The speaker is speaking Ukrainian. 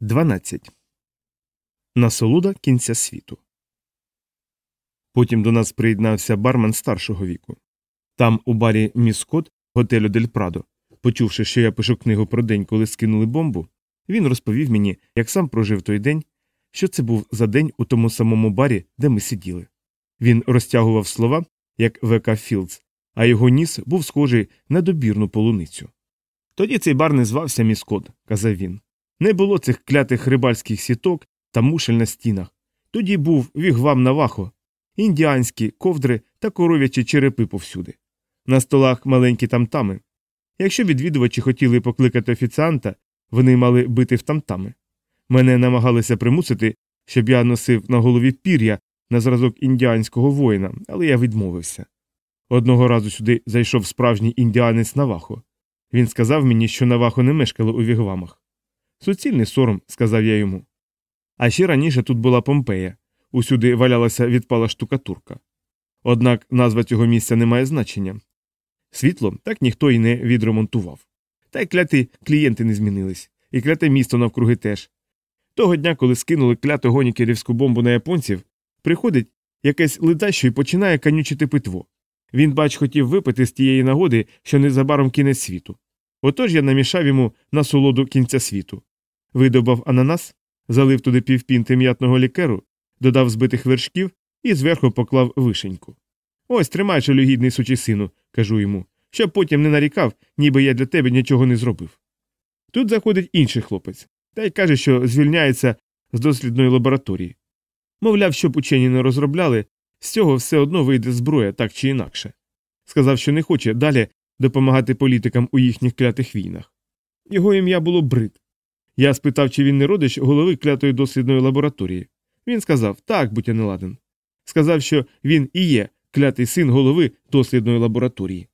12. Насолода кінця світу. Потім до нас приєднався бармен старшого віку. Там, у барі Міс Скотт, готелю Дель Прадо, почувши, що я пишу книгу про день, коли скинули бомбу, він розповів мені, як сам прожив той день, що це був за день у тому самому барі, де ми сиділи. Він розтягував слова, як ВК Філдс, а його ніс був схожий на добірну полуницю. Тоді цей бар не звався Міс Скотт», – казав він. Не було цих клятих рибальських сіток та мушель на стінах. Тоді був вігвам Навахо, індіанські ковдри та коров'ячі черепи повсюди. На столах маленькі тамтами. Якщо відвідувачі хотіли покликати офіціанта, вони мали бити в тамтами. Мене намагалися примусити, щоб я носив на голові пір'я на зразок індіанського воїна, але я відмовився. Одного разу сюди зайшов справжній індіанець Навахо. Він сказав мені, що Навахо не мешкало у вігвамах. Суцільний сором, сказав я йому. А ще раніше тут була Помпея, усюди валялася відпала штукатурка. Однак назва цього місця не має значення. Світло так ніхто й не відремонтував. Та й кляті клієнти не змінились, і кляте місто навкруги теж. Того дня, коли скинули кляту гонікерівську бомбу на японців, приходить якесь ледащо і починає канючити питво. Він, бач, хотів випити з тієї нагоди, що незабаром кінець світу. Отож я намішав йому насолоду кінця світу. Видобав ананас, залив туди півпінти м'ятного лікеру, додав збитих вершків і зверху поклав вишеньку. Ось тримай, жалюгідний сучий сину, кажу йому, щоб потім не нарікав, ніби я для тебе нічого не зробив. Тут заходить інший хлопець, та й каже, що звільняється з дослідної лабораторії. Мовляв, щоб учені не розробляли, з цього все одно вийде зброя так чи інакше. Сказав, що не хоче далі допомагати політикам у їхніх клятих війнах. Його ім'я було Брид. Я спитав, чи він не родич голови клятої дослідної лабораторії. Він сказав так, будь я не ладен. Сказав, що він і є клятий син голови дослідної лабораторії.